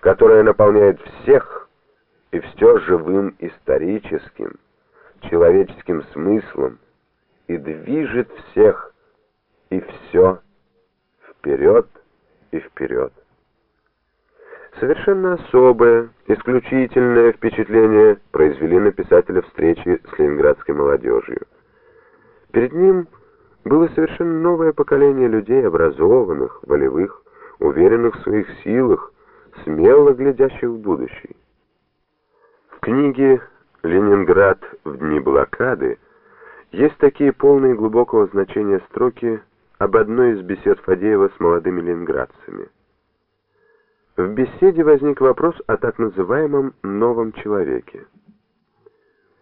которая наполняет всех и все живым историческим, человеческим смыслом и движет всех и все вперед и вперед. Совершенно особое, исключительное впечатление произвели на писателя встречи с ленинградской молодежью. Перед ним было совершенно новое поколение людей, образованных, волевых, уверенных в своих силах, смело глядящих в будущее. В книге «Ленинград в дни блокады» есть такие полные глубокого значения строки об одной из бесед Фадеева с молодыми ленинградцами. В беседе возник вопрос о так называемом «новом человеке».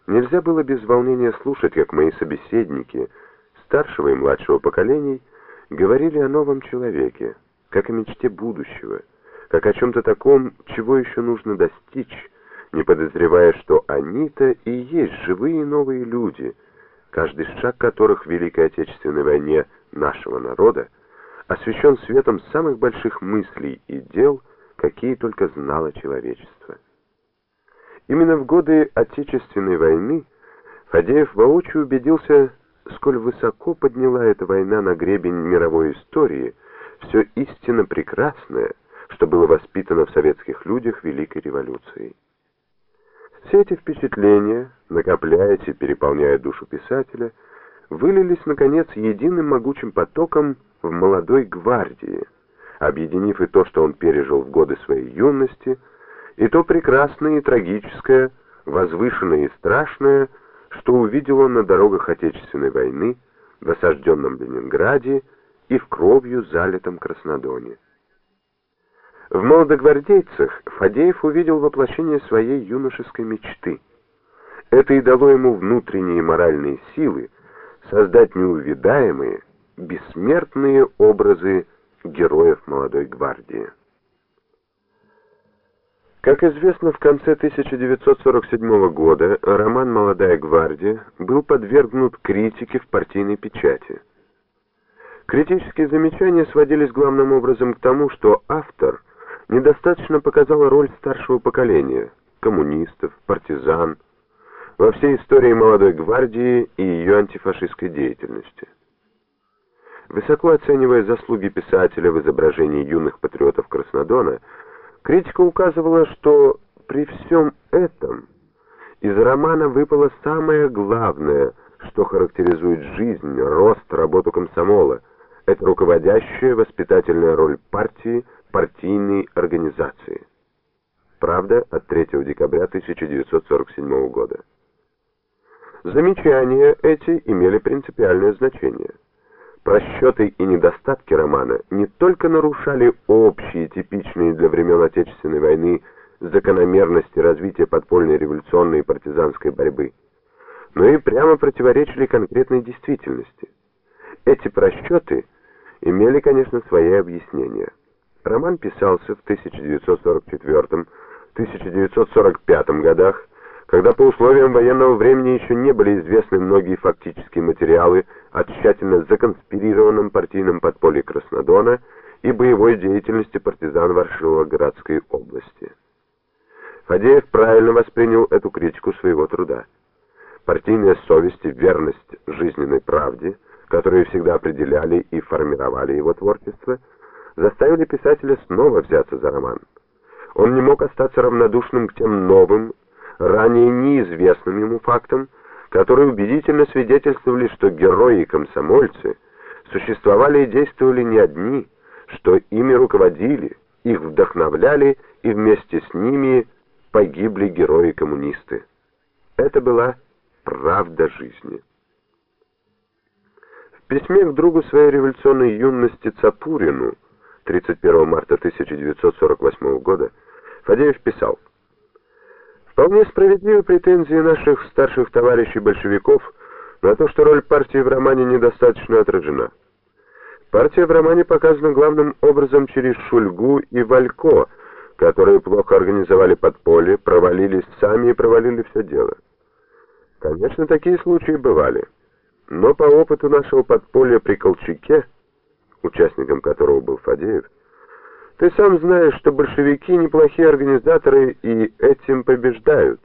Нельзя было без волнения слушать, как мои собеседники, старшего и младшего поколений, говорили о новом человеке, как о мечте будущего, как о чем-то таком, чего еще нужно достичь, не подозревая, что они-то и есть живые новые люди, каждый шаг которых в Великой Отечественной войне нашего народа освещен светом самых больших мыслей и дел, какие только знало человечество. Именно в годы Отечественной войны Фадеев воочию убедился, сколь высоко подняла эта война на гребень мировой истории все истинно прекрасное, что было воспитано в советских людях Великой революцией. Все эти впечатления, накопляясь и переполняя душу писателя, вылились, наконец, единым могучим потоком в молодой гвардии, объединив и то, что он пережил в годы своей юности, и то прекрасное и трагическое, возвышенное и страшное, что увидел он на дорогах Отечественной войны, в осажденном Ленинграде и в кровью залитом Краснодоне. В молодогвардейцах Фадеев увидел воплощение своей юношеской мечты. Это и дало ему внутренние моральные силы создать неувидаемые, бессмертные образы героев молодой гвардии. Как известно, в конце 1947 года роман «Молодая гвардия» был подвергнут критике в партийной печати. Критические замечания сводились главным образом к тому, что автор недостаточно показал роль старшего поколения, коммунистов, партизан, во всей истории молодой гвардии и ее антифашистской деятельности. Высоко оценивая заслуги писателя в изображении юных патриотов Краснодона, Критика указывала, что при всем этом из романа выпало самое главное, что характеризует жизнь, рост, работу комсомола. Это руководящая воспитательная роль партии, партийной организации. Правда от 3 декабря 1947 года. Замечания эти имели принципиальное значение. Просчеты и недостатки романа не только нарушали общие, типичные для времен Отечественной войны закономерности развития подпольной революционной и партизанской борьбы, но и прямо противоречили конкретной действительности. Эти просчеты имели, конечно, свои объяснения. Роман писался в 1944-1945 годах, когда по условиям военного времени еще не были известны многие фактические материалы о тщательно законспирированном партийном подполье Краснодона и боевой деятельности партизан Ворошилова-Городской области. Фадеев правильно воспринял эту критику своего труда. Партийная совесть и верность жизненной правде, которые всегда определяли и формировали его творчество, заставили писателя снова взяться за роман. Он не мог остаться равнодушным к тем новым, ранее неизвестным ему фактам, которые убедительно свидетельствовали, что герои и комсомольцы существовали и действовали не одни, что ими руководили, их вдохновляли и вместе с ними погибли герои-коммунисты. Это была правда жизни. В письме к другу своей революционной юности Цапурину 31 марта 1948 года Фадеев писал Вполне справедливы претензии наших старших товарищей-большевиков на то, что роль партии в романе недостаточно отражена. Партия в романе показана главным образом через Шульгу и Валько, которые плохо организовали подполье, провалились сами и провалили все дело. Конечно, такие случаи бывали. Но по опыту нашего подполья при Колчаке, участником которого был Фадеев, Ты сам знаешь, что большевики неплохие организаторы и этим побеждают.